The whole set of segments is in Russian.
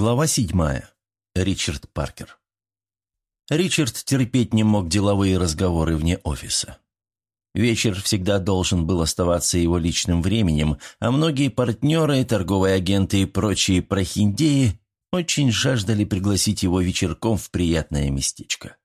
Глава седьмая. Ричард Паркер. Ричард терпеть не мог деловые разговоры вне офиса. Вечер всегда должен был оставаться его личным временем, а многие партнеры, торговые агенты и прочие прохиндеи очень жаждали пригласить его вечерком в приятное местечко.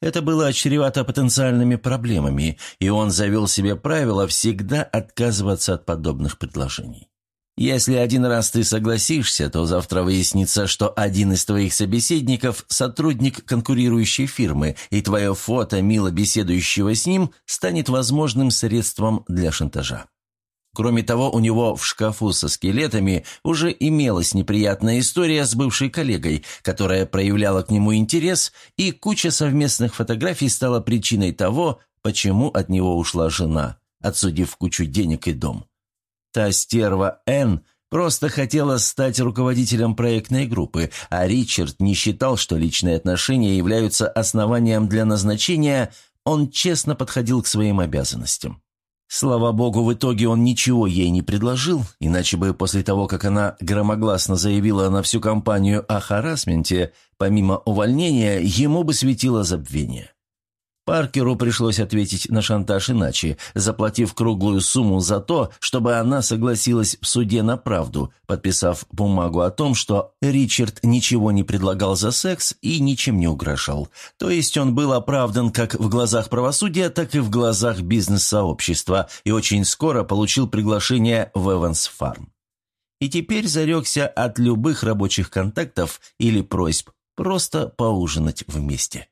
Это было чревато потенциальными проблемами, и он завел себе правило всегда отказываться от подобных предложений. Если один раз ты согласишься, то завтра выяснится, что один из твоих собеседников – сотрудник конкурирующей фирмы, и твое фото, мило беседующего с ним, станет возможным средством для шантажа. Кроме того, у него в шкафу со скелетами уже имелась неприятная история с бывшей коллегой, которая проявляла к нему интерес, и куча совместных фотографий стала причиной того, почему от него ушла жена, отсудив кучу денег и дом. Та стерва Н просто хотела стать руководителем проектной группы, а Ричард не считал, что личные отношения являются основанием для назначения, он честно подходил к своим обязанностям. Слава богу, в итоге он ничего ей не предложил, иначе бы после того, как она громогласно заявила на всю компанию о харасменте, помимо увольнения, ему бы светило забвение. Паркеру пришлось ответить на шантаж иначе, заплатив круглую сумму за то, чтобы она согласилась в суде на правду, подписав бумагу о том, что Ричард ничего не предлагал за секс и ничем не угрожал. То есть он был оправдан как в глазах правосудия, так и в глазах бизнес-сообщества и очень скоро получил приглашение в Эванс Фарм. И теперь зарекся от любых рабочих контактов или просьб просто поужинать вместе.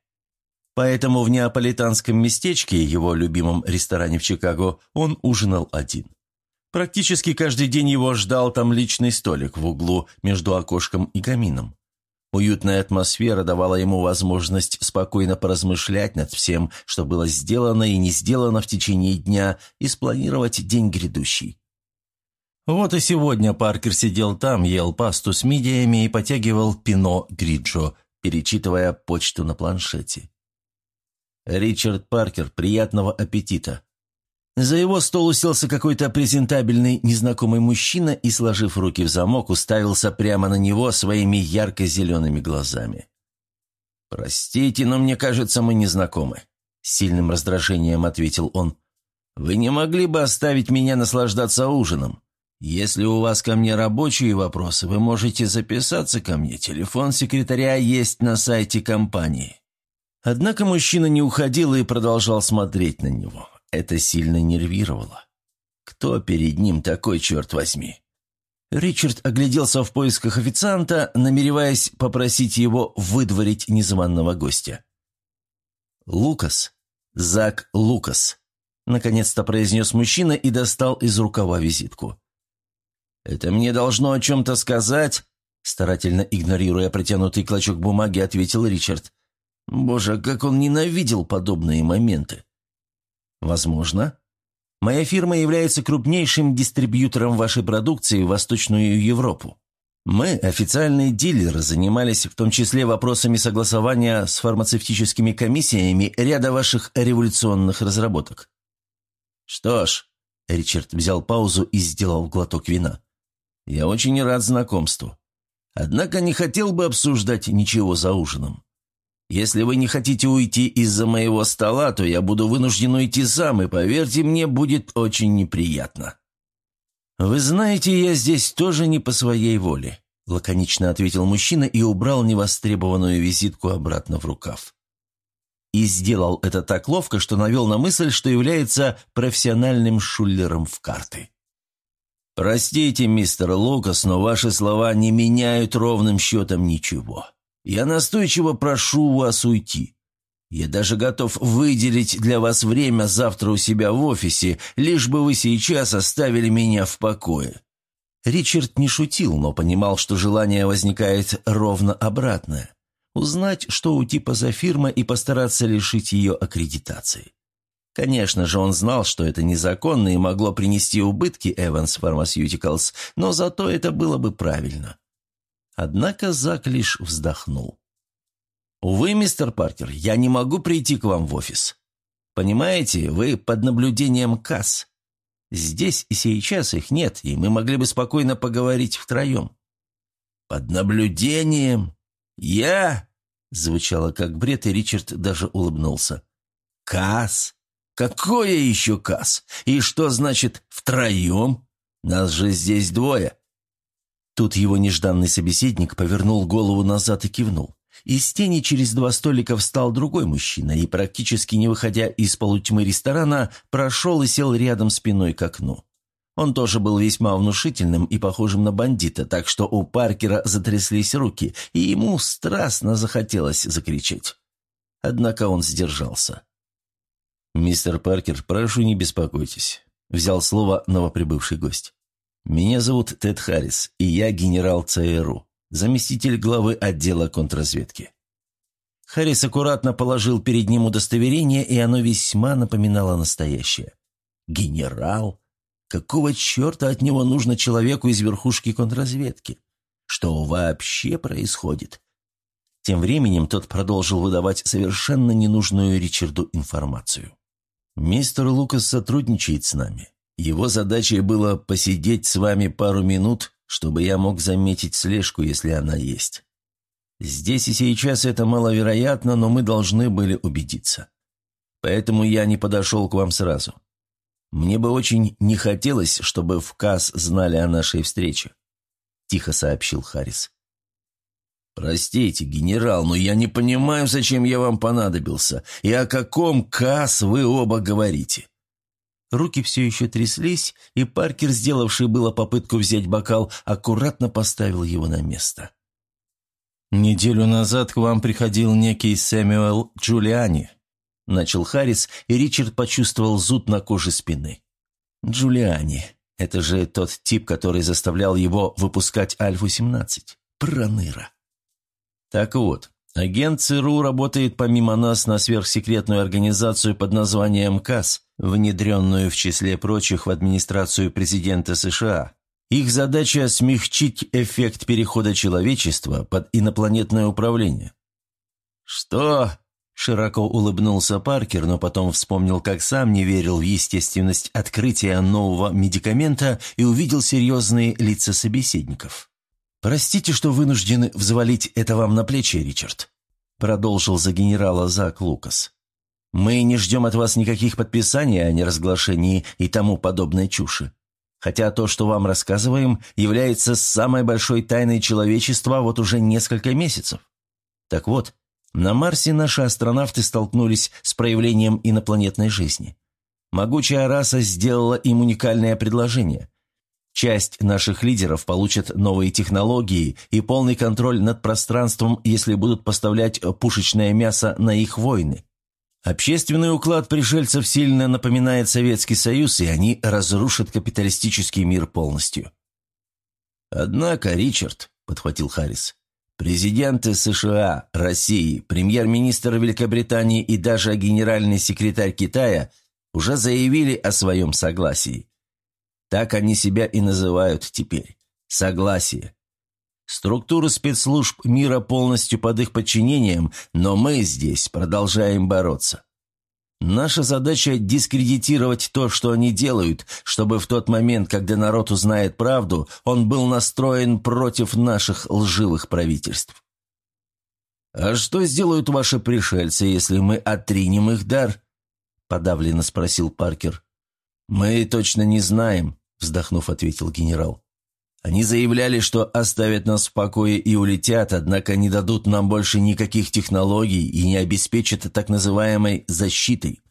Поэтому в неаполитанском местечке, его любимом ресторане в Чикаго, он ужинал один. Практически каждый день его ждал там личный столик в углу между окошком и камином. Уютная атмосфера давала ему возможность спокойно поразмышлять над всем, что было сделано и не сделано в течение дня, и спланировать день грядущий. Вот и сегодня Паркер сидел там, ел пасту с мидиями и потягивал пино гриджо, перечитывая почту на планшете. «Ричард Паркер, приятного аппетита!» За его стол уселся какой-то презентабельный незнакомый мужчина и, сложив руки в замок, уставился прямо на него своими ярко-зелеными глазами. «Простите, но мне кажется, мы не знакомы», — сильным раздражением ответил он. «Вы не могли бы оставить меня наслаждаться ужином? Если у вас ко мне рабочие вопросы, вы можете записаться ко мне. Телефон секретаря есть на сайте компании». Однако мужчина не уходил и продолжал смотреть на него. Это сильно нервировало. Кто перед ним такой, черт возьми? Ричард огляделся в поисках официанта, намереваясь попросить его выдворить незваного гостя. «Лукас. Зак Лукас», — наконец-то произнес мужчина и достал из рукава визитку. «Это мне должно о чем-то сказать?» Старательно игнорируя протянутый клочок бумаги, ответил Ричард. Боже, как он ненавидел подобные моменты. Возможно. Моя фирма является крупнейшим дистрибьютором вашей продукции в Восточную Европу. Мы, официальные дилеры, занимались в том числе вопросами согласования с фармацевтическими комиссиями ряда ваших революционных разработок. Что ж, Ричард взял паузу и сделал глоток вина. Я очень рад знакомству. Однако не хотел бы обсуждать ничего за ужином. Если вы не хотите уйти из-за моего стола, то я буду вынужден уйти сам, и, поверьте мне, будет очень неприятно». «Вы знаете, я здесь тоже не по своей воле», – лаконично ответил мужчина и убрал невостребованную визитку обратно в рукав. И сделал это так ловко, что навел на мысль, что является профессиональным шулером в карты. «Простите, мистер Лукас, но ваши слова не меняют ровным счетом ничего. Я настойчиво прошу вас уйти. Я даже готов выделить для вас время завтра у себя в офисе, лишь бы вы сейчас оставили меня в покое». Ричард не шутил, но понимал, что желание возникает ровно обратное. Узнать, что у типа за фирма, и постараться лишить ее аккредитации. Конечно же, он знал, что это незаконно и могло принести убытки Evans Pharmaceuticals, но зато это было бы правильно. Однако Зак лишь вздохнул. «Увы, мистер Паркер, я не могу прийти к вам в офис. Понимаете, вы под наблюдением касс. Здесь и сейчас их нет, и мы могли бы спокойно поговорить втроем». Под наблюдением? Я?» Звучало как бред, и Ричард даже улыбнулся. «Касс? Какое еще Касс? И что значит «втроем»? Нас же здесь двое». Тут его нежданный собеседник повернул голову назад и кивнул. Из тени через два столика встал другой мужчина и, практически не выходя из полутьмы ресторана, прошел и сел рядом спиной к окну. Он тоже был весьма внушительным и похожим на бандита, так что у Паркера затряслись руки, и ему страстно захотелось закричать. Однако он сдержался. «Мистер Паркер, прошу, не беспокойтесь», — взял слово новоприбывший гость. «Меня зовут Тед Харрис, и я генерал ЦРУ, заместитель главы отдела контрразведки». Харрис аккуратно положил перед ним удостоверение, и оно весьма напоминало настоящее. «Генерал? Какого черта от него нужно человеку из верхушки контрразведки? Что вообще происходит?» Тем временем тот продолжил выдавать совершенно ненужную Ричарду информацию. «Мистер Лукас сотрудничает с нами. Его задачей было посидеть с вами пару минут, чтобы я мог заметить слежку, если она есть. Здесь и сейчас это маловероятно, но мы должны были убедиться. Поэтому я не подошел к вам сразу. Мне бы очень не хотелось, чтобы в КАС знали о нашей встрече», – тихо сообщил Харрис. «Простите, генерал, но я не понимаю, зачем я вам понадобился, и о каком КАС вы оба говорите». Руки все еще тряслись, и Паркер, сделавший было попытку взять бокал, аккуратно поставил его на место. «Неделю назад к вам приходил некий Сэмюэл Джулиани», — начал Харрис, и Ричард почувствовал зуд на коже спины. «Джулиани. Это же тот тип, который заставлял его выпускать Альфу-17. Проныра». Так вот, агент ЦРУ работает помимо нас на сверхсекретную организацию под названием КАС, внедренную в числе прочих в администрацию президента США. Их задача – смягчить эффект перехода человечества под инопланетное управление. «Что?» – широко улыбнулся Паркер, но потом вспомнил, как сам не верил в естественность открытия нового медикамента и увидел серьезные лица собеседников. «Простите, что вынуждены взвалить это вам на плечи, Ричард», продолжил за генерала Зак Лукас. «Мы не ждем от вас никаких подписаний о неразглашении и тому подобной чуши. Хотя то, что вам рассказываем, является самой большой тайной человечества вот уже несколько месяцев. Так вот, на Марсе наши астронавты столкнулись с проявлением инопланетной жизни. Могучая раса сделала им уникальное предложение. Часть наших лидеров получат новые технологии и полный контроль над пространством, если будут поставлять пушечное мясо на их войны. Общественный уклад пришельцев сильно напоминает Советский Союз, и они разрушат капиталистический мир полностью. «Однако, Ричард», — подхватил Харрис, — «президенты США, России, премьер-министр Великобритании и даже генеральный секретарь Китая уже заявили о своем согласии. Так они себя и называют теперь. Согласие. Структуры спецслужб мира полностью под их подчинением, но мы здесь продолжаем бороться. Наша задача – дискредитировать то, что они делают, чтобы в тот момент, когда народ узнает правду, он был настроен против наших лживых правительств. «А что сделают ваши пришельцы, если мы отринем их дар?» – подавленно спросил Паркер. «Мы точно не знаем», вздохнув, ответил генерал. Они заявляли, что оставят нас в покое и улетят, однако не дадут нам больше никаких технологий и не обеспечат так называемой «защитой».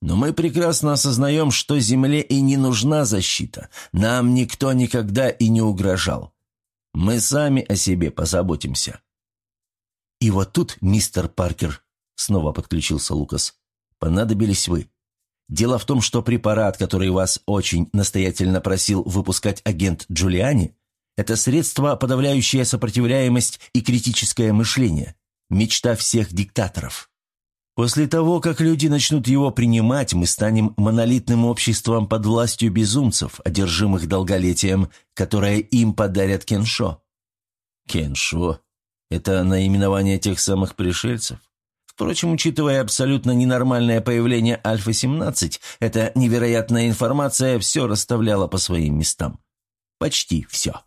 Но мы прекрасно осознаем, что Земле и не нужна защита. Нам никто никогда и не угрожал. Мы сами о себе позаботимся. И вот тут, мистер Паркер, снова подключился Лукас, понадобились вы. Дело в том, что препарат, который вас очень настоятельно просил выпускать агент Джулиани, это средство, подавляющее сопротивляемость и критическое мышление. Мечта всех диктаторов. После того, как люди начнут его принимать, мы станем монолитным обществом под властью безумцев, одержимых долголетием, которое им подарят Кеншо. Кеншо? Это наименование тех самых пришельцев? Впрочем, учитывая абсолютно ненормальное появление Альфа-17, эта невероятная информация все расставляла по своим местам. Почти все.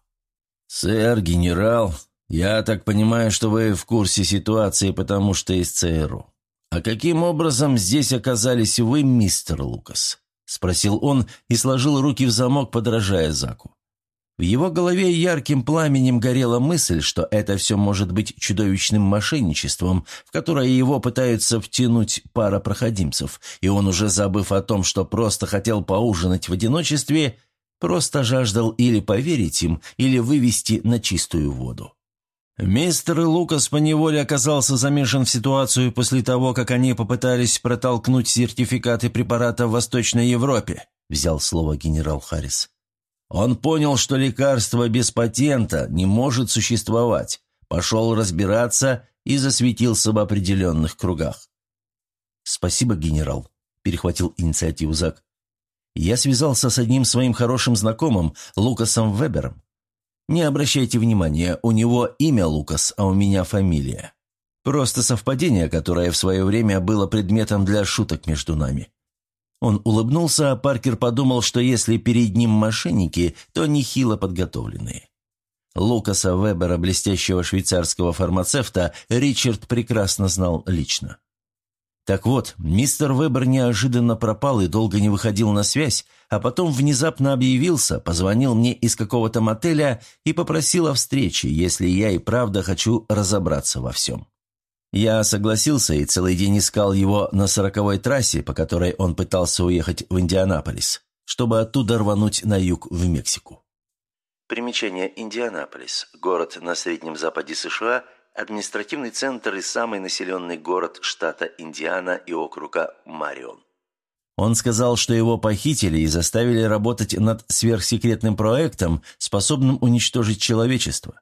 «Сэр, генерал», «Я так понимаю, что вы в курсе ситуации, потому что из ЦРУ. А каким образом здесь оказались вы, мистер Лукас?» – спросил он и сложил руки в замок, подражая Заку. В его голове ярким пламенем горела мысль, что это все может быть чудовищным мошенничеством, в которое его пытаются втянуть пара проходимцев, и он, уже забыв о том, что просто хотел поужинать в одиночестве, просто жаждал или поверить им, или вывести на чистую воду. Мистер Лукас поневоле оказался замешан в ситуацию после того, как они попытались протолкнуть сертификаты препарата в Восточной Европе, взял слово генерал Харрис. Он понял, что лекарство без патента не может существовать, пошел разбираться и засветился в определенных кругах. «Спасибо, генерал», – перехватил инициативу Зак. «Я связался с одним своим хорошим знакомым, Лукасом Вебером. Не обращайте внимания, у него имя Лукас, а у меня фамилия. Просто совпадение, которое в свое время было предметом для шуток между нами. Он улыбнулся, а Паркер подумал, что если перед ним мошенники, то нехило подготовленные. Лукаса Вебера, блестящего швейцарского фармацевта, Ричард прекрасно знал лично. Так вот, мистер Вебер неожиданно пропал и долго не выходил на связь, а потом внезапно объявился, позвонил мне из какого-то мотеля и попросил о встрече, если я и правда хочу разобраться во всем. Я согласился и целый день искал его на сороковой трассе, по которой он пытался уехать в Индианаполис, чтобы оттуда рвануть на юг в Мексику. Примечание Индианаполис – город на среднем западе США, административный центр и самый населенный город штата Индиана и округа Марион. Он сказал, что его похитили и заставили работать над сверхсекретным проектом, способным уничтожить человечество.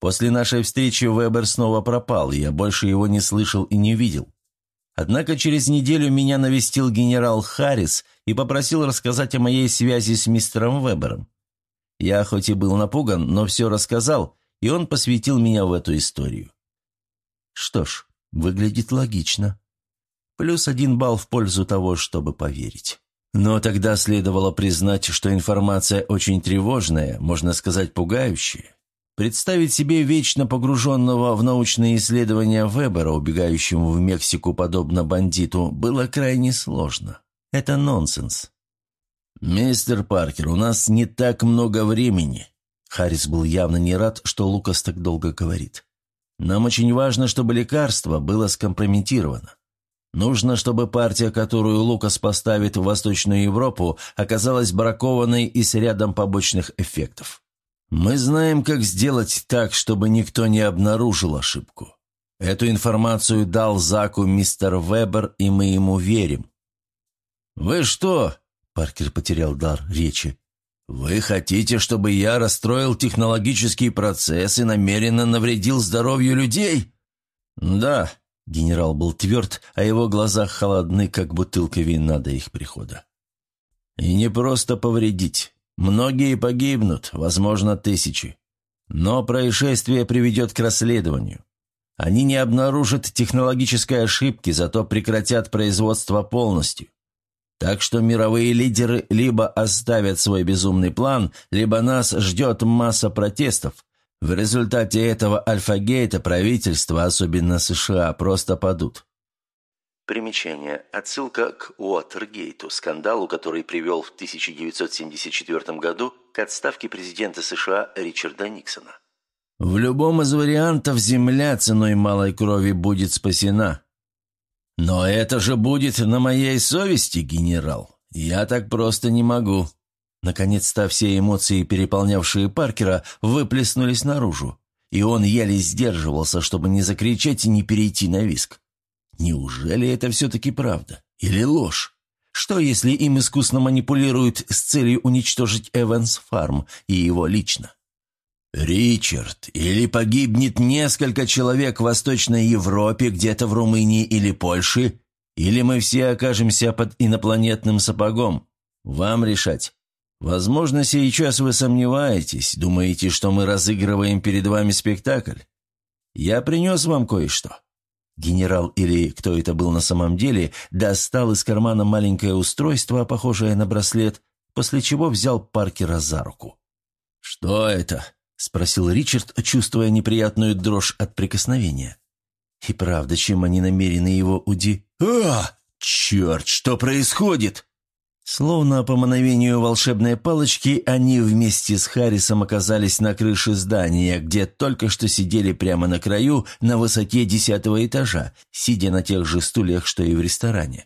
После нашей встречи Вебер снова пропал, я больше его не слышал и не видел. Однако через неделю меня навестил генерал Харрис и попросил рассказать о моей связи с мистером Вебером. Я хоть и был напуган, но все рассказал, и он посвятил меня в эту историю. Что ж, выглядит логично. Плюс один балл в пользу того, чтобы поверить. Но тогда следовало признать, что информация очень тревожная, можно сказать, пугающая. Представить себе вечно погруженного в научные исследования Вебера, убегающему в Мексику подобно бандиту, было крайне сложно. Это нонсенс. «Мистер Паркер, у нас не так много времени». Харрис был явно не рад, что Лукас так долго говорит. «Нам очень важно, чтобы лекарство было скомпрометировано. Нужно, чтобы партия, которую Лукас поставит в Восточную Европу, оказалась бракованной и с рядом побочных эффектов. Мы знаем, как сделать так, чтобы никто не обнаружил ошибку. Эту информацию дал Заку мистер Вебер, и мы ему верим. «Вы что?» – Паркер потерял дар речи. «Вы хотите, чтобы я расстроил технологический процесс и намеренно навредил здоровью людей?» «Да», – генерал был тверд, а его глаза холодны, как бутылка вина до их прихода. «И не просто повредить. Многие погибнут, возможно, тысячи. Но происшествие приведет к расследованию. Они не обнаружат технологической ошибки, зато прекратят производство полностью. Так что мировые лидеры либо оставят свой безумный план, либо нас ждет масса протестов. В результате этого альфагейта правительства, особенно США, просто падут. Примечание. Отсылка к Уотергейту, скандалу, который привел в 1974 году к отставке президента США Ричарда Никсона. В любом из вариантов земля ценой малой крови будет спасена. Но это же будет на моей совести, генерал. Я так просто не могу. Наконец-то все эмоции, переполнявшие Паркера, выплеснулись наружу, и он еле сдерживался, чтобы не закричать и не перейти на виск. Неужели это все-таки правда? Или ложь? Что, если им искусно манипулируют с целью уничтожить Эванс Фарм и его лично? «Ричард, или погибнет несколько человек в Восточной Европе, где-то в Румынии или Польше, или мы все окажемся под инопланетным сапогом. Вам решать. Возможно, сейчас вы сомневаетесь, думаете, что мы разыгрываем перед вами спектакль. Я принес вам кое-что. Генерал или кто это был на самом деле, достал из кармана маленькое устройство, похожее на браслет, после чего взял Паркера за руку. «Что это?» спросил Ричард, чувствуя неприятную дрожь от прикосновения. И правда, чем они намерены его уди... «А! Черт, что происходит?» Словно по мановению волшебной палочки, они вместе с Харрисом оказались на крыше здания, где только что сидели прямо на краю, на высоте десятого этажа, сидя на тех же стульях, что и в ресторане.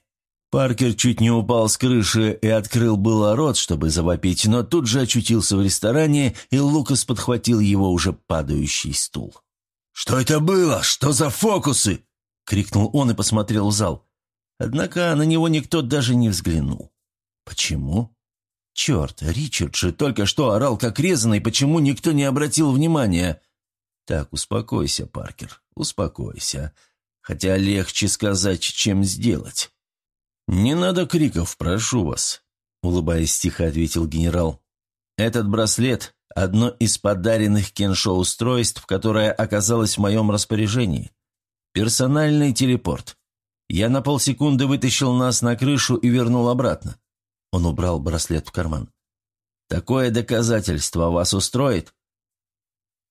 Паркер чуть не упал с крыши и открыл было рот, чтобы завопить, но тут же очутился в ресторане, и Лукас подхватил его уже падающий стул. «Что это было? Что за фокусы?» — крикнул он и посмотрел в зал. Однако на него никто даже не взглянул. «Почему?» «Черт, Ричард же только что орал как резанный, почему никто не обратил внимания?» «Так, успокойся, Паркер, успокойся. Хотя легче сказать, чем сделать». «Не надо криков, прошу вас», — улыбаясь тихо ответил генерал. «Этот браслет — одно из подаренных Кеншо устройств, которое оказалось в моем распоряжении. Персональный телепорт. Я на полсекунды вытащил нас на крышу и вернул обратно». Он убрал браслет в карман. «Такое доказательство вас устроит?»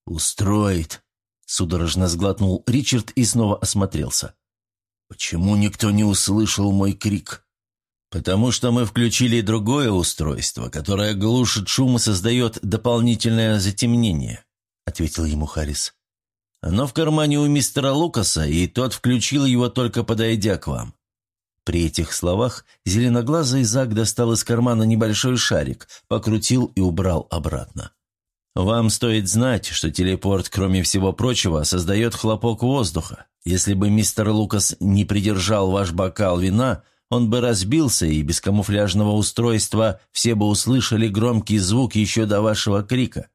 «Устроит», — судорожно сглотнул Ричард и снова осмотрелся. «Почему никто не услышал мой крик?» «Потому что мы включили другое устройство, которое глушит шум и создает дополнительное затемнение», — ответил ему Харрис. «Оно в кармане у мистера Лукаса, и тот включил его, только подойдя к вам». При этих словах зеленоглазый Зак достал из кармана небольшой шарик, покрутил и убрал обратно. «Вам стоит знать, что телепорт, кроме всего прочего, создает хлопок воздуха. Если бы мистер Лукас не придержал ваш бокал вина, он бы разбился, и без камуфляжного устройства все бы услышали громкий звук еще до вашего крика».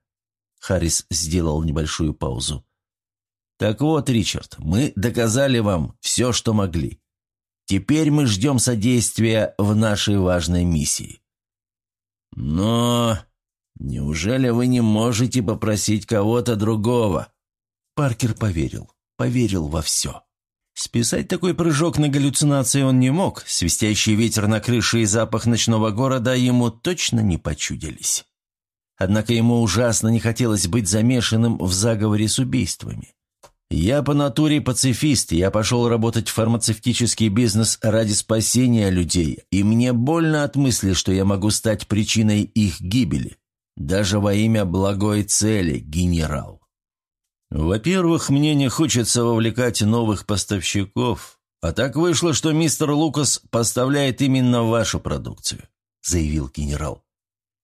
Харрис сделал небольшую паузу. «Так вот, Ричард, мы доказали вам все, что могли. Теперь мы ждем содействия в нашей важной миссии». «Но неужели вы не можете попросить кого-то другого?» Паркер поверил поверил во все. Списать такой прыжок на галлюцинации он не мог, свистящий ветер на крыше и запах ночного города ему точно не почудились. Однако ему ужасно не хотелось быть замешанным в заговоре с убийствами. «Я по натуре пацифист, я пошел работать в фармацевтический бизнес ради спасения людей, и мне больно от мысли, что я могу стать причиной их гибели, даже во имя благой цели, генерал». «Во-первых, мне не хочется вовлекать новых поставщиков, а так вышло, что мистер Лукас поставляет именно вашу продукцию», – заявил генерал.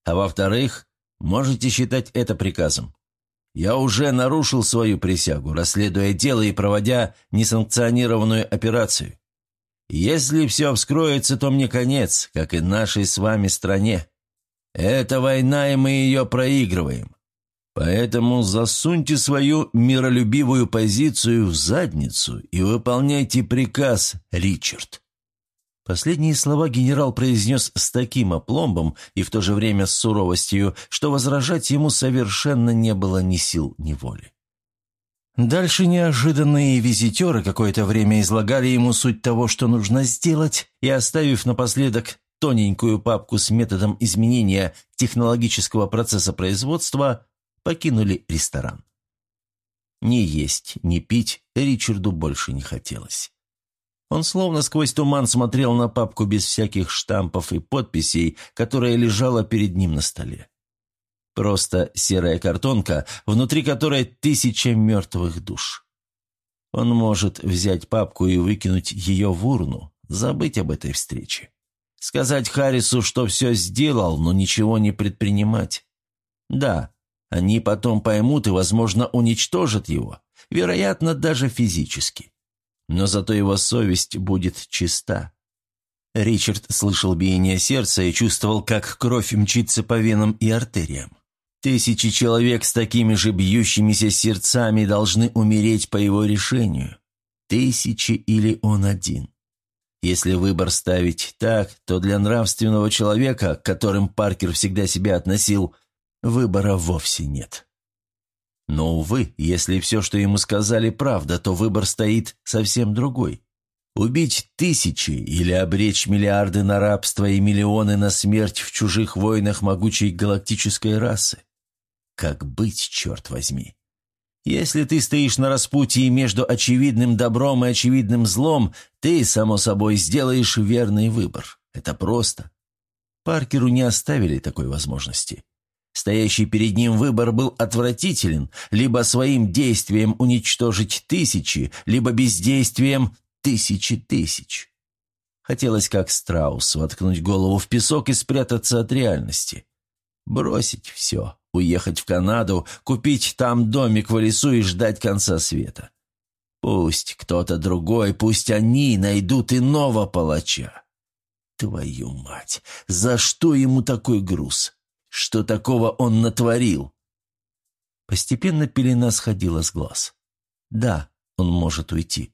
«А во-вторых, можете считать это приказом. Я уже нарушил свою присягу, расследуя дело и проводя несанкционированную операцию. Если все вскроется, то мне конец, как и нашей с вами стране. Это война, и мы ее проигрываем. Поэтому засуньте свою миролюбивую позицию в задницу и выполняйте приказ, Ричард». Последние слова генерал произнес с таким опломбом и в то же время с суровостью, что возражать ему совершенно не было ни сил, ни воли. Дальше неожиданные визитеры какое-то время излагали ему суть того, что нужно сделать, и, оставив напоследок тоненькую папку с методом изменения технологического процесса производства, покинули ресторан. Ни есть, ни пить Ричарду больше не хотелось. Он словно сквозь туман смотрел на папку без всяких штампов и подписей, которая лежала перед ним на столе. Просто серая картонка, внутри которой тысяча мертвых душ. Он может взять папку и выкинуть ее в урну, забыть об этой встрече. Сказать Харрису, что все сделал, но ничего не предпринимать. Да, они потом поймут и, возможно, уничтожат его, вероятно, даже физически. Но зато его совесть будет чиста. Ричард слышал биение сердца и чувствовал, как кровь мчится по венам и артериям. Тысячи человек с такими же бьющимися сердцами должны умереть по его решению. Тысячи или он один. Если выбор ставить так, то для нравственного человека, к которым Паркер всегда себя относил, выбора вовсе нет. Но, увы, если все, что ему сказали, правда, то выбор стоит совсем другой. Убить тысячи или обречь миллиарды на рабство и миллионы на смерть в чужих войнах могучей галактической расы. Как быть, черт возьми? Если ты стоишь на распутье между очевидным добром и очевидным злом, ты, само собой, сделаешь верный выбор. Это просто. Паркеру не оставили такой возможности. Стоящий перед ним выбор был отвратителен, либо своим действием уничтожить тысячи, либо бездействием тысячи тысяч. Хотелось, как страус, воткнуть голову в песок и спрятаться от реальности. Бросить все, уехать в Канаду, купить там домик в лесу и ждать конца света. Пусть кто-то другой, пусть они найдут иного палача. Твою мать, за что ему такой груз? Что такого он натворил? Постепенно пелена сходила с глаз. Да, он может уйти.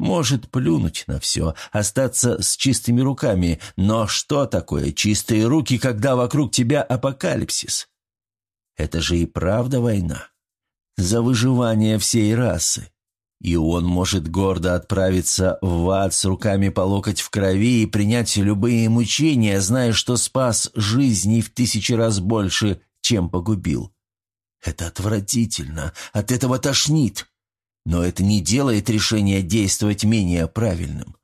Может плюнуть на все, остаться с чистыми руками, но что такое чистые руки, когда вокруг тебя апокалипсис? Это же и правда война. За выживание всей расы. И он может гордо отправиться в ад с руками по локоть в крови и принять любые мучения, зная, что спас жизни в тысячи раз больше, чем погубил. Это отвратительно, от этого тошнит. Но это не делает решение действовать менее правильным.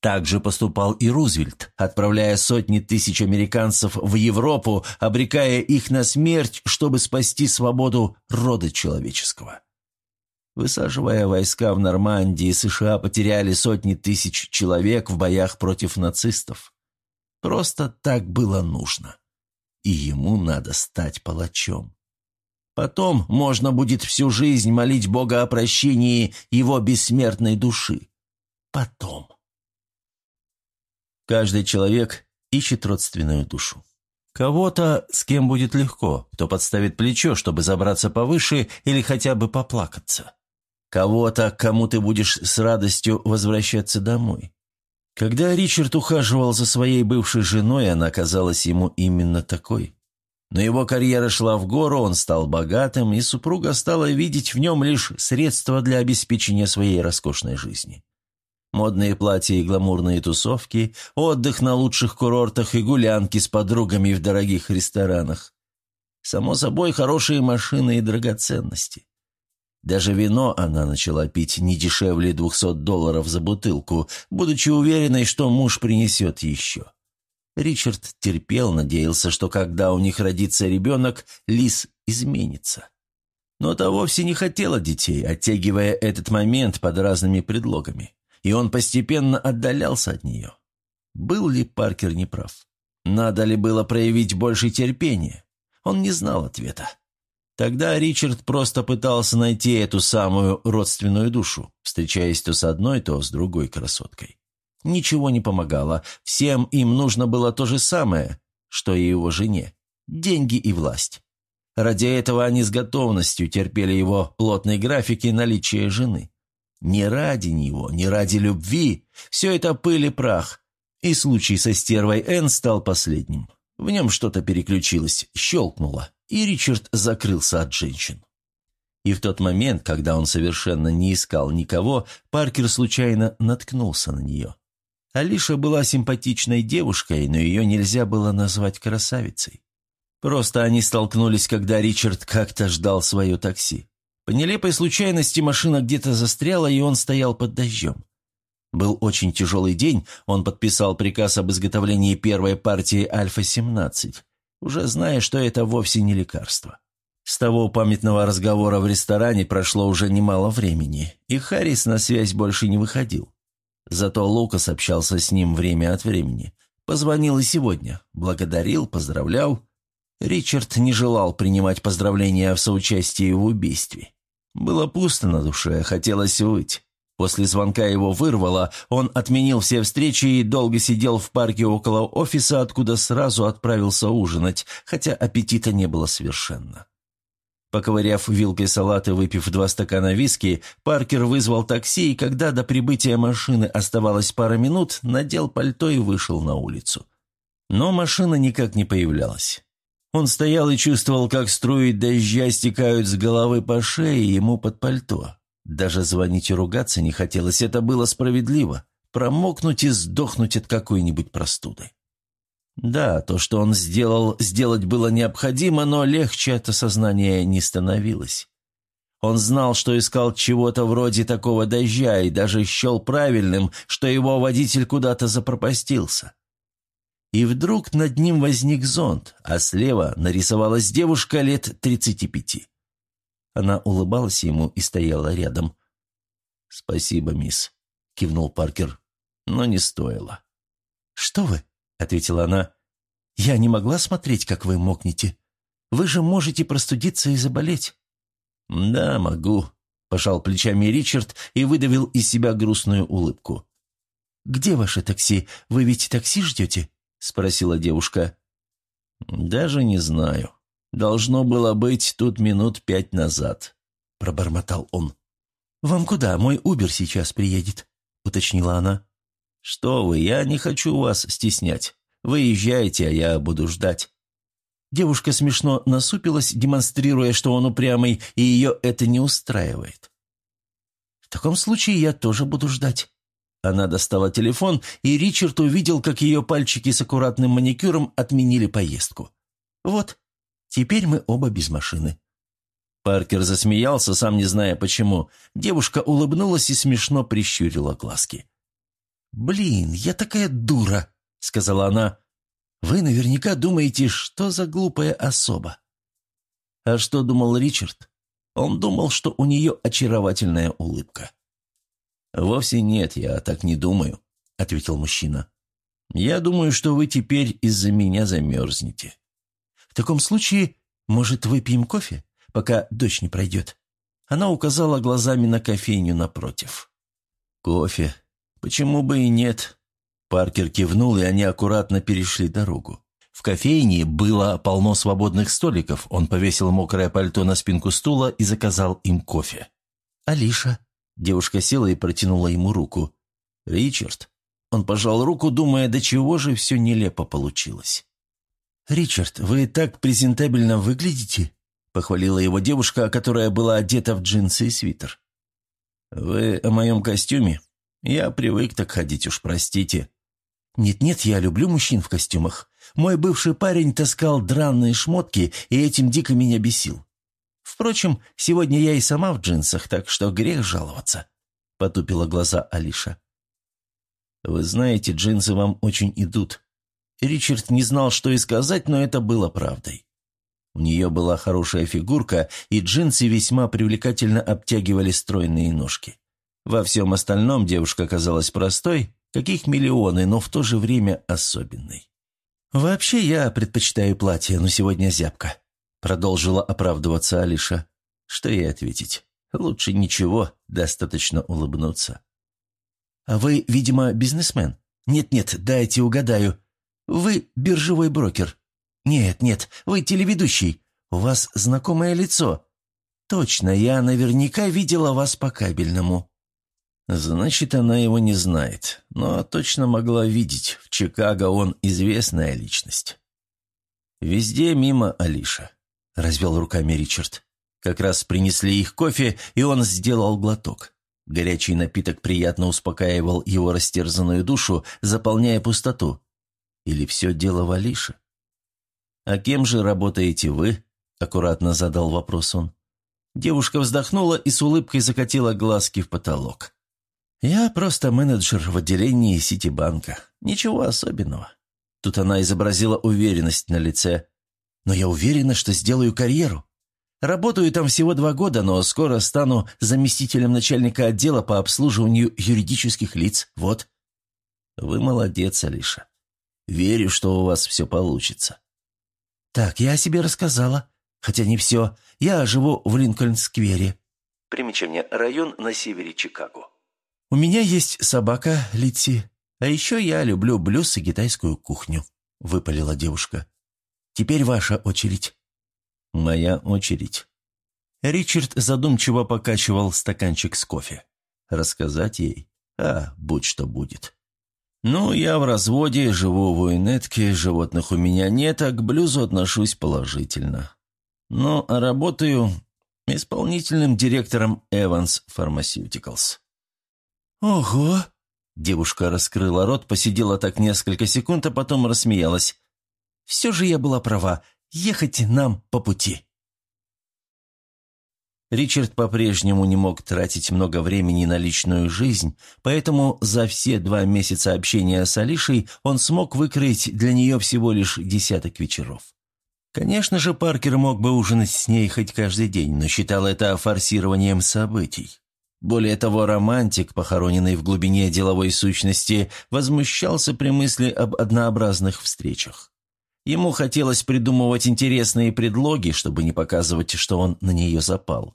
Так же поступал и Рузвельт, отправляя сотни тысяч американцев в Европу, обрекая их на смерть, чтобы спасти свободу рода человеческого. Высаживая войска в Нормандии, США потеряли сотни тысяч человек в боях против нацистов. Просто так было нужно. И ему надо стать палачом. Потом можно будет всю жизнь молить Бога о прощении его бессмертной души. Потом. Каждый человек ищет родственную душу. Кого-то, с кем будет легко, кто подставит плечо, чтобы забраться повыше или хотя бы поплакаться. Кого-то, кому ты будешь с радостью возвращаться домой. Когда Ричард ухаживал за своей бывшей женой, она казалась ему именно такой. Но его карьера шла в гору, он стал богатым, и супруга стала видеть в нем лишь средства для обеспечения своей роскошной жизни. Модные платья и гламурные тусовки, отдых на лучших курортах и гулянки с подругами в дорогих ресторанах. Само собой, хорошие машины и драгоценности. Даже вино она начала пить не дешевле двухсот долларов за бутылку, будучи уверенной, что муж принесет еще. Ричард терпел, надеялся, что когда у них родится ребенок, Лис изменится. Но та вовсе не хотела детей, оттягивая этот момент под разными предлогами. И он постепенно отдалялся от нее. Был ли Паркер неправ? Надо ли было проявить больше терпения? Он не знал ответа. Тогда Ричард просто пытался найти эту самую родственную душу, встречаясь то с одной, то с другой красоткой. Ничего не помогало, всем им нужно было то же самое, что и его жене – деньги и власть. Ради этого они с готовностью терпели его плотный график и наличие жены. Не ради него, не ради любви, все это пыль и прах. И случай со стервой Энн стал последним. В нем что-то переключилось, щелкнуло и Ричард закрылся от женщин. И в тот момент, когда он совершенно не искал никого, Паркер случайно наткнулся на нее. Алиша была симпатичной девушкой, но ее нельзя было назвать красавицей. Просто они столкнулись, когда Ричард как-то ждал свое такси. По нелепой случайности машина где-то застряла, и он стоял под дождем. Был очень тяжелый день, он подписал приказ об изготовлении первой партии «Альфа-17», уже зная, что это вовсе не лекарство. С того памятного разговора в ресторане прошло уже немало времени, и Харрис на связь больше не выходил. Зато Лукас общался с ним время от времени. Позвонил и сегодня, благодарил, поздравлял. Ричард не желал принимать поздравления в соучастии в убийстве. Было пусто на душе, хотелось выть. После звонка его вырвало, он отменил все встречи и долго сидел в парке около офиса, откуда сразу отправился ужинать, хотя аппетита не было совершенно. Поковыряв вилкой салат и выпив два стакана виски, Паркер вызвал такси, и когда до прибытия машины оставалось пара минут, надел пальто и вышел на улицу. Но машина никак не появлялась. Он стоял и чувствовал, как струи дождя стекают с головы по шее ему под пальто. Даже звонить и ругаться не хотелось, это было справедливо. Промокнуть и сдохнуть от какой-нибудь простуды. Да, то, что он сделал, сделать было необходимо, но легче это сознание не становилось. Он знал, что искал чего-то вроде такого дождя и даже счел правильным, что его водитель куда-то запропастился. И вдруг над ним возник зонт, а слева нарисовалась девушка лет тридцати пяти. Она улыбалась ему и стояла рядом. «Спасибо, мисс», — кивнул Паркер, — «но не стоило». «Что вы?» — ответила она. «Я не могла смотреть, как вы мокнете. Вы же можете простудиться и заболеть». «Да, могу», — пожал плечами Ричард и выдавил из себя грустную улыбку. «Где ваше такси? Вы ведь такси ждете?» — спросила девушка. «Даже не знаю. Должно было быть тут минут пять назад», — пробормотал он. «Вам куда? Мой Убер сейчас приедет», — уточнила она. «Что вы, я не хочу вас стеснять. Вы езжайте, а я буду ждать». Девушка смешно насупилась, демонстрируя, что он упрямый, и ее это не устраивает. «В таком случае я тоже буду ждать». Она достала телефон, и Ричард увидел, как ее пальчики с аккуратным маникюром отменили поездку. «Вот, теперь мы оба без машины». Паркер засмеялся, сам не зная почему. Девушка улыбнулась и смешно прищурила глазки. «Блин, я такая дура!» — сказала она. «Вы наверняка думаете, что за глупая особа». А что думал Ричард? Он думал, что у нее очаровательная улыбка. «Вовсе нет, я так не думаю», — ответил мужчина. «Я думаю, что вы теперь из-за меня замерзнете». «В таком случае, может, выпьем кофе, пока дождь не пройдет?» Она указала глазами на кофейню напротив. «Кофе», «Почему бы и нет?» Паркер кивнул, и они аккуратно перешли дорогу. В кофейне было полно свободных столиков. Он повесил мокрое пальто на спинку стула и заказал им кофе. «Алиша». Девушка села и протянула ему руку. «Ричард». Он пожал руку, думая, до чего же все нелепо получилось. «Ричард, вы так презентабельно выглядите», — похвалила его девушка, которая была одета в джинсы и свитер. «Вы о моем костюме?» Я привык так ходить, уж простите». «Нет-нет, я люблю мужчин в костюмах. Мой бывший парень таскал дранные шмотки и этим дико меня бесил. Впрочем, сегодня я и сама в джинсах, так что грех жаловаться», — потупила глаза Алиша. «Вы знаете, джинсы вам очень идут». Ричард не знал, что и сказать, но это было правдой. У нее была хорошая фигурка, и джинсы весьма привлекательно обтягивали стройные ножки. Во всем остальном девушка казалась простой, каких миллионы, но в то же время особенной. «Вообще я предпочитаю платье, но сегодня зябко», — продолжила оправдываться Алиша. Что ей ответить? Лучше ничего, достаточно улыбнуться. «А вы, видимо, бизнесмен? Нет-нет, дайте угадаю. Вы биржевой брокер. Нет-нет, вы телеведущий. У вас знакомое лицо. Точно, я наверняка видела вас по кабельному». Значит, она его не знает, но точно могла видеть, в Чикаго он известная личность. «Везде мимо Алиша», — развел руками Ричард. Как раз принесли их кофе, и он сделал глоток. Горячий напиток приятно успокаивал его растерзанную душу, заполняя пустоту. Или все дело в Алише? «А кем же работаете вы?» — аккуратно задал вопрос он. Девушка вздохнула и с улыбкой закатила глазки в потолок. «Я просто менеджер в отделении Ситибанка. Ничего особенного». Тут она изобразила уверенность на лице. «Но я уверена, что сделаю карьеру. Работаю там всего два года, но скоро стану заместителем начальника отдела по обслуживанию юридических лиц. Вот». «Вы молодец, Алиша. Верю, что у вас все получится». «Так, я о себе рассказала. Хотя не все. Я живу в Линкольн-сквере». Примечание. Район на севере Чикаго. «У меня есть собака, Литси. А еще я люблю блюз и китайскую кухню», — выпалила девушка. «Теперь ваша очередь». «Моя очередь». Ричард задумчиво покачивал стаканчик с кофе. «Рассказать ей? А, будь что будет». «Ну, я в разводе, живу в Уинетке, животных у меня нет, а к блюзу отношусь положительно. Ну, а работаю исполнительным директором Evans Pharmaceuticals». «Ого!» Девушка раскрыла рот, посидела так несколько секунд, а потом рассмеялась. Все же я была права. Ехать нам по пути». Ричард по-прежнему не мог тратить много времени на личную жизнь, поэтому за все два месяца общения с Алишей он смог выкроить для нее всего лишь десяток вечеров. Конечно же, Паркер мог бы ужинать с ней хоть каждый день, но считал это форсированием событий. Более того, романтик, похороненный в глубине деловой сущности, возмущался при мысли об однообразных встречах. Ему хотелось придумывать интересные предлоги, чтобы не показывать, что он на нее запал.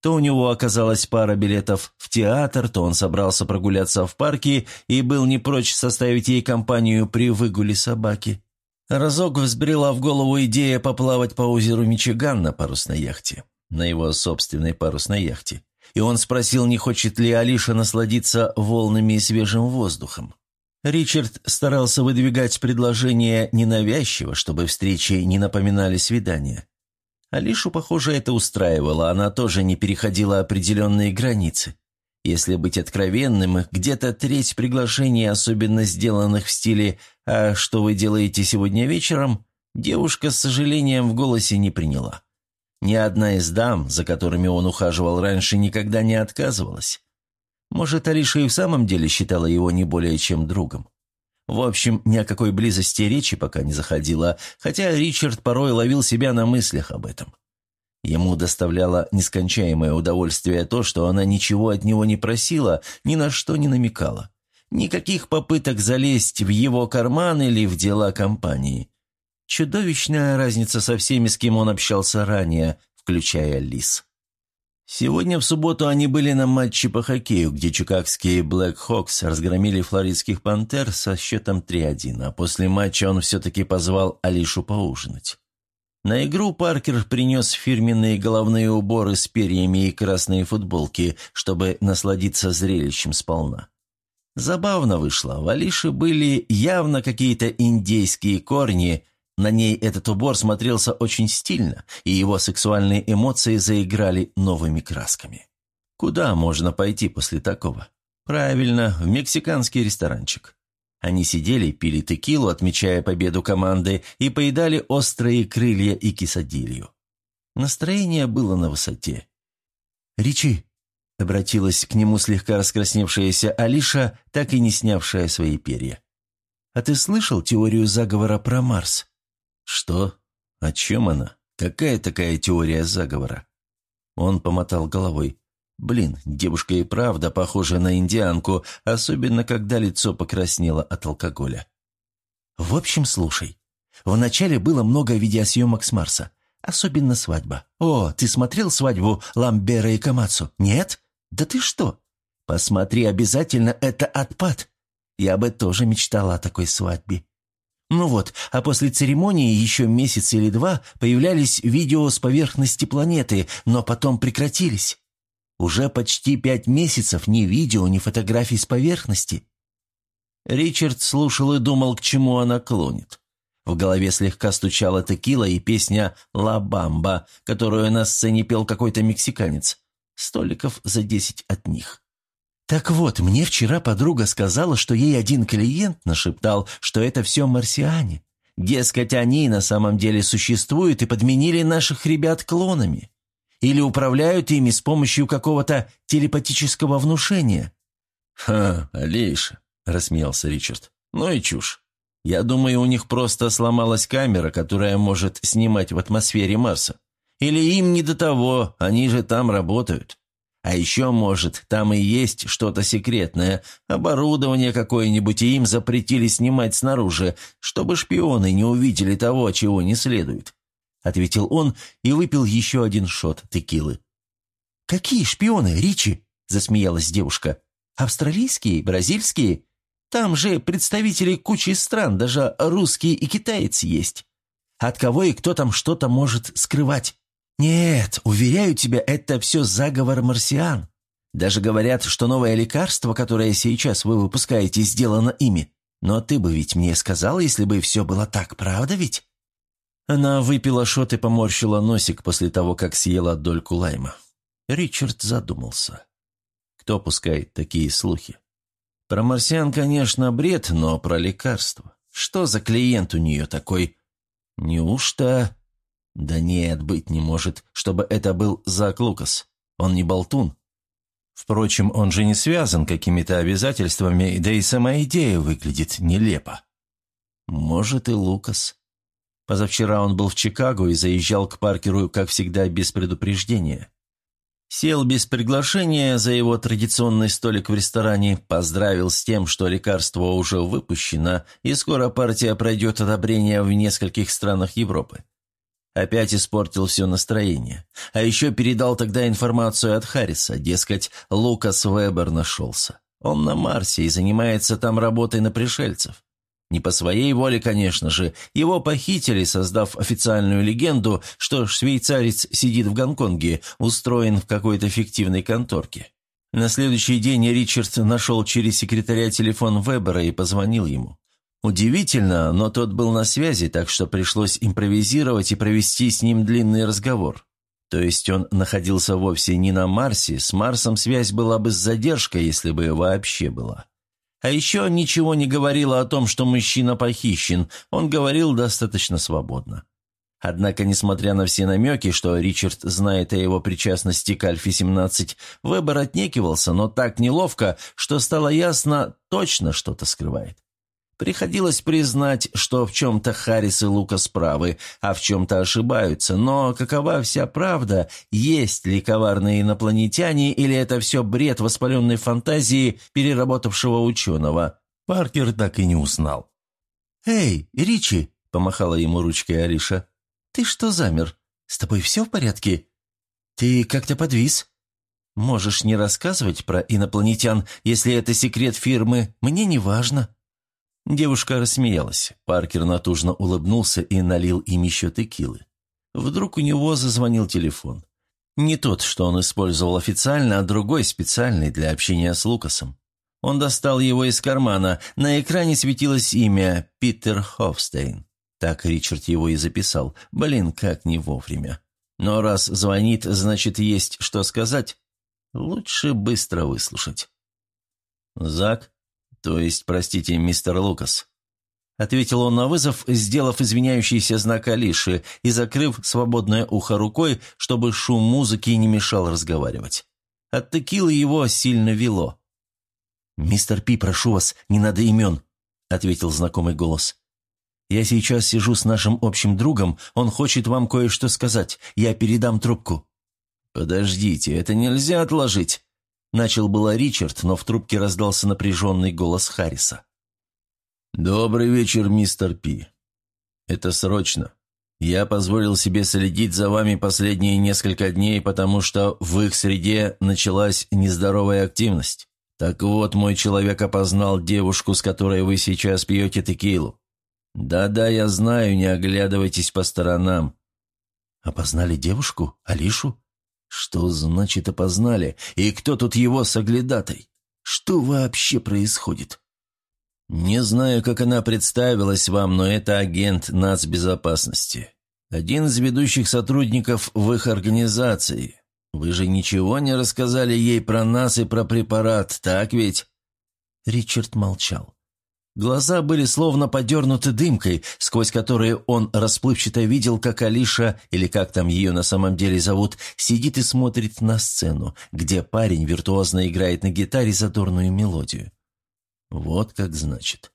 То у него оказалась пара билетов в театр, то он собрался прогуляться в парке и был не прочь составить ей компанию при выгуле собаки. Разок взбрела в голову идея поплавать по озеру Мичиган на парусной яхте, на его собственной парусной яхте. И он спросил, не хочет ли Алиша насладиться волнами и свежим воздухом. Ричард старался выдвигать предложение ненавязчиво, чтобы встречи не напоминали свидания. Алишу, похоже, это устраивало, она тоже не переходила определенные границы. Если быть откровенным, где-то треть приглашений, особенно сделанных в стиле «А что вы делаете сегодня вечером?», девушка с сожалением в голосе не приняла. Ни одна из дам, за которыми он ухаживал раньше, никогда не отказывалась. Может, Алиша и в самом деле считала его не более чем другом. В общем, ни о какой близости речи пока не заходило, хотя Ричард порой ловил себя на мыслях об этом. Ему доставляло нескончаемое удовольствие то, что она ничего от него не просила, ни на что не намекала. Никаких попыток залезть в его карман или в дела компании. Чудовищная разница со всеми, с кем он общался ранее, включая Лис. Сегодня в субботу они были на матче по хоккею, где чикагские Блэк Хокс разгромили флоридских пантер со счетом 3-1, а после матча он все-таки позвал Алишу поужинать. На игру Паркер принес фирменные головные уборы с перьями и красные футболки, чтобы насладиться зрелищем сполна. Забавно вышло, в Алише были явно какие-то индейские корни – на ней этот убор смотрелся очень стильно, и его сексуальные эмоции заиграли новыми красками. Куда можно пойти после такого? Правильно, в мексиканский ресторанчик. Они сидели, пили текилу, отмечая победу команды, и поедали острые крылья и кисадилью. Настроение было на высоте. «Ричи!» — обратилась к нему слегка раскрасневшаяся Алиша, так и не снявшая свои перья. «А ты слышал теорию заговора про Марс?» «Что? О чем она? Какая такая теория заговора?» Он помотал головой. «Блин, девушка и правда похожа на индианку, особенно когда лицо покраснело от алкоголя». «В общем, слушай. Вначале было много видеосъемок с Марса. Особенно свадьба. О, ты смотрел свадьбу Ламбера и Камацу? Нет? Да ты что? Посмотри обязательно, это отпад. Я бы тоже мечтала о такой свадьбе. Ну вот, а после церемонии еще месяц или два появлялись видео с поверхности планеты, но потом прекратились. Уже почти пять месяцев ни видео, ни фотографий с поверхности. Ричард слушал и думал, к чему она клонит. В голове слегка стучала текила и песня «Ла Бамба», которую на сцене пел какой-то мексиканец. Столиков за десять от них. «Так вот, мне вчера подруга сказала, что ей один клиент нашептал, что это все марсиане. Дескать, они на самом деле существуют и подменили наших ребят клонами. Или управляют ими с помощью какого-то телепатического внушения». «Ха, Алиша», — рассмеялся Ричард. «Ну и чушь. Я думаю, у них просто сломалась камера, которая может снимать в атмосфере Марса. Или им не до того, они же там работают. А еще, может, там и есть что-то секретное, оборудование какое-нибудь, и им запретили снимать снаружи, чтобы шпионы не увидели того, чего не следует», — ответил он и выпил еще один шот текилы. «Какие шпионы, Ричи?» — засмеялась девушка. «Австралийские, бразильские? Там же представители кучи стран, даже русские и китаец есть. От кого и кто там что-то может скрывать?» «Нет, уверяю тебя, это все заговор марсиан. Даже говорят, что новое лекарство, которое сейчас вы выпускаете, сделано ими. Но ты бы ведь мне сказал, если бы все было так, правда ведь?» Она выпила шот и поморщила носик после того, как съела дольку лайма. Ричард задумался. Кто пускает такие слухи? Про марсиан, конечно, бред, но про лекарство. Что за клиент у нее такой? Неужто... Да нет, быть не может, чтобы это был Зак Лукас. Он не болтун. Впрочем, он же не связан какими-то обязательствами, да и сама идея выглядит нелепо. Может и Лукас. Позавчера он был в Чикаго и заезжал к Паркеру, как всегда, без предупреждения. Сел без приглашения за его традиционный столик в ресторане, поздравил с тем, что лекарство уже выпущено, и скоро партия пройдет одобрение в нескольких странах Европы. Опять испортил все настроение. А еще передал тогда информацию от Харриса, дескать, Лукас Вебер нашелся. Он на Марсе и занимается там работой на пришельцев. Не по своей воле, конечно же. Его похитили, создав официальную легенду, что швейцарец сидит в Гонконге, устроен в какой-то фиктивной конторке. На следующий день Ричард нашел через секретаря телефон Вебера и позвонил ему. Удивительно, но тот был на связи, так что пришлось импровизировать и провести с ним длинный разговор. То есть он находился вовсе не на Марсе, с Марсом связь была бы с задержкой, если бы вообще была. А еще ничего не говорило о том, что мужчина похищен, он говорил достаточно свободно. Однако, несмотря на все намеки, что Ричард знает о его причастности к Альфе-17, Вебер отнекивался, но так неловко, что стало ясно, точно что-то скрывает. Приходилось признать, что в чем-то Харрис и Лукас правы, а в чем-то ошибаются, но какова вся правда, есть ли коварные инопланетяне или это все бред воспаленной фантазии переработавшего ученого, Паркер так и не узнал. «Эй, Ричи!» – помахала ему ручкой Алиша. «Ты что замер? С тобой все в порядке? Ты как-то подвис. Можешь не рассказывать про инопланетян, если это секрет фирмы, мне не важно». Девушка рассмеялась. Паркер натужно улыбнулся и налил им еще текилы. Вдруг у него зазвонил телефон. Не тот, что он использовал официально, а другой, специальный для общения с Лукасом. Он достал его из кармана. На экране светилось имя Питер Хофстейн. Так Ричард его и записал. Блин, как не вовремя. Но раз звонит, значит, есть что сказать. Лучше быстро выслушать. «Зак?» «То есть, простите, мистер Лукас», — ответил он на вызов, сделав извиняющийся знак Алиши и закрыв свободное ухо рукой, чтобы шум музыки не мешал разговаривать. От текилы его сильно вело. «Мистер Пи, прошу вас, не надо имен», — ответил знакомый голос. «Я сейчас сижу с нашим общим другом, он хочет вам кое-что сказать, я передам трубку». «Подождите, это нельзя отложить», Начал было Ричард, но в трубке раздался напряженный голос Харриса. «Добрый вечер, мистер Пи. Это срочно. Я позволил себе следить за вами последние несколько дней, потому что в их среде началась нездоровая активность. Так вот, мой человек опознал девушку, с которой вы сейчас пьете текилу. Да-да, я знаю, не оглядывайтесь по сторонам». «Опознали девушку? Алишу?» Что значит опознали? И кто тут его соглядатай? Что вообще происходит? Не знаю, как она представилась вам, но это агент нацбезопасности. Один из ведущих сотрудников в их организации. Вы же ничего не рассказали ей про нас и про препарат, так ведь?» Ричард молчал. Глаза были словно подернуты дымкой, сквозь которые он расплывчато видел, как Алиша, или как там ее на самом деле зовут, сидит и смотрит на сцену, где парень виртуозно играет на гитаре задорную мелодию. Вот как значит.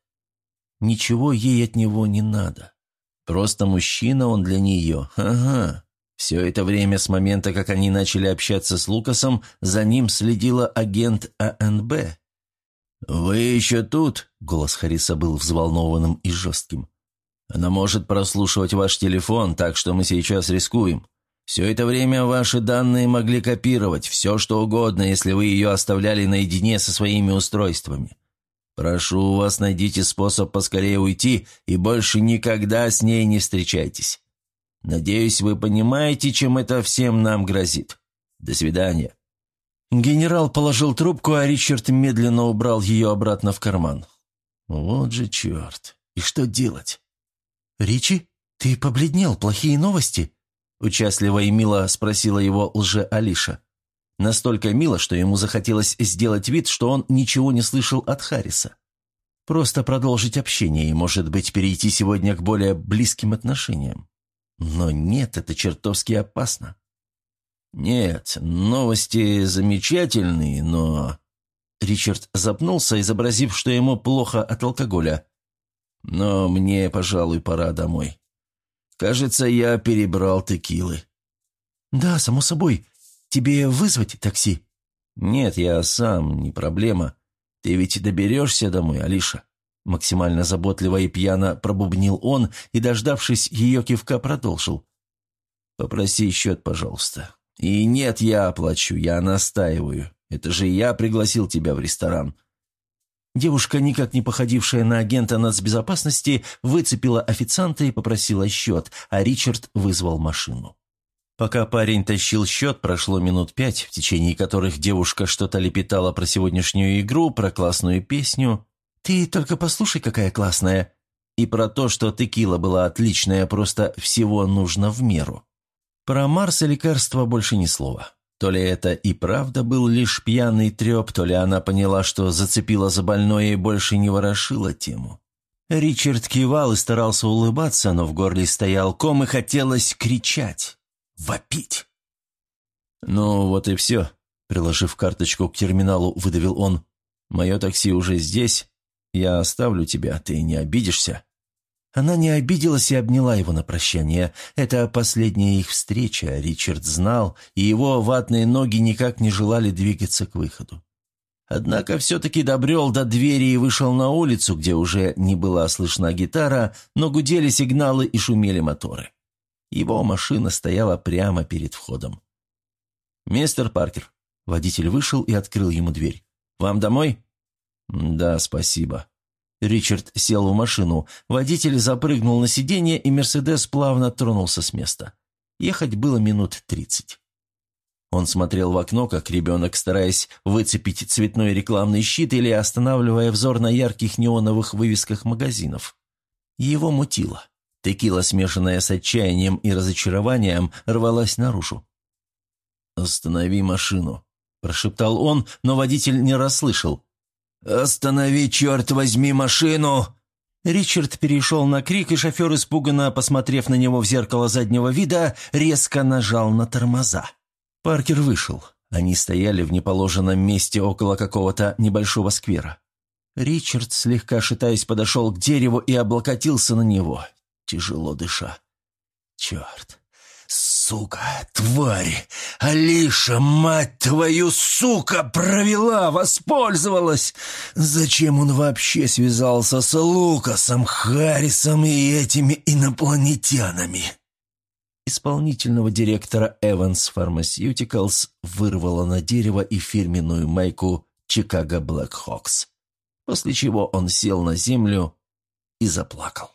Ничего ей от него не надо. Просто мужчина он для нее. Ага. Все это время с момента, как они начали общаться с Лукасом, за ним следила агент АНБ. «Вы еще тут?» — голос Хариса был взволнованным и жестким. «Она может прослушивать ваш телефон, так что мы сейчас рискуем. Все это время ваши данные могли копировать, все что угодно, если вы ее оставляли наедине со своими устройствами. Прошу вас, найдите способ поскорее уйти и больше никогда с ней не встречайтесь. Надеюсь, вы понимаете, чем это всем нам грозит. До свидания». Генерал положил трубку, а Ричард медленно убрал ее обратно в карман. Вот же черт! И что делать? «Ричи, ты побледнел, плохие новости?» Участливо и мило спросила его лже-Алиша. Настолько мило, что ему захотелось сделать вид, что он ничего не слышал от Харриса. Просто продолжить общение и, может быть, перейти сегодня к более близким отношениям. Но нет, это чертовски опасно. Нет, новости замечательные, но... Ричард запнулся, изобразив, что ему плохо от алкоголя. Но мне, пожалуй, пора домой. Кажется, я перебрал текилы. Да, само собой. Тебе вызвать такси? Нет, я сам, не проблема. «Ты ведь доберешься домой, Алиша?» Максимально заботливо и пьяно пробубнил он и, дождавшись ее кивка, продолжил. «Попроси счет, пожалуйста. И нет, я оплачу, я настаиваю. Это же я пригласил тебя в ресторан». Девушка, никак не походившая на агента нацбезопасности, выцепила официанта и попросила счет, а Ричард вызвал машину. Пока парень тащил счет, прошло минут пять, в течение которых девушка что-то лепетала про сегодняшнюю игру, про классную песню. «Ты только послушай, какая классная!» И про то, что текила была отличная, просто всего нужно в меру. Про Марс и лекарства больше ни слова. То ли это и правда был лишь пьяный треп, то ли она поняла, что зацепила за больное и больше не ворошила тему. Ричард кивал и старался улыбаться, но в горле стоял ком и хотелось кричать вопить. «Ну, вот и все», — приложив карточку к терминалу, выдавил он. «Мое такси уже здесь. Я оставлю тебя, ты не обидишься?» Она не обиделась и обняла его на прощание. Это последняя их встреча, Ричард знал, и его ватные ноги никак не желали двигаться к выходу. Однако все-таки добрел до двери и вышел на улицу, где уже не была слышна гитара, но гудели сигналы и шумели моторы. Его машина стояла прямо перед входом. «Мистер Паркер». Водитель вышел и открыл ему дверь. «Вам домой?» «Да, спасибо». Ричард сел в машину. Водитель запрыгнул на сиденье, и «Мерседес» плавно тронулся с места. Ехать было минут тридцать. Он смотрел в окно, как ребенок, стараясь выцепить цветной рекламный щит или останавливая взор на ярких неоновых вывесках магазинов. Его мутило. Текила, смешанная с отчаянием и разочарованием, рвалась наружу. «Останови машину», – прошептал он, но водитель не расслышал. «Останови, черт возьми, машину!» Ричард перешел на крик, и шофер, испуганно посмотрев на него в зеркало заднего вида, резко нажал на тормоза. Паркер вышел. Они стояли в неположенном месте около какого-то небольшого сквера. Ричард, слегка шатаясь, подошел к дереву и облокотился на него тяжело дыша. «Черт! Сука! Тварь! Алиша, мать твою, сука! Провела, воспользовалась! Зачем он вообще связался с Лукасом, Харрисом и этими инопланетянами?» Исполнительного директора Evans Pharmaceuticals вырвало на дерево и фирменную майку «Чикаго Блэк Хокс», после чего он сел на землю и заплакал.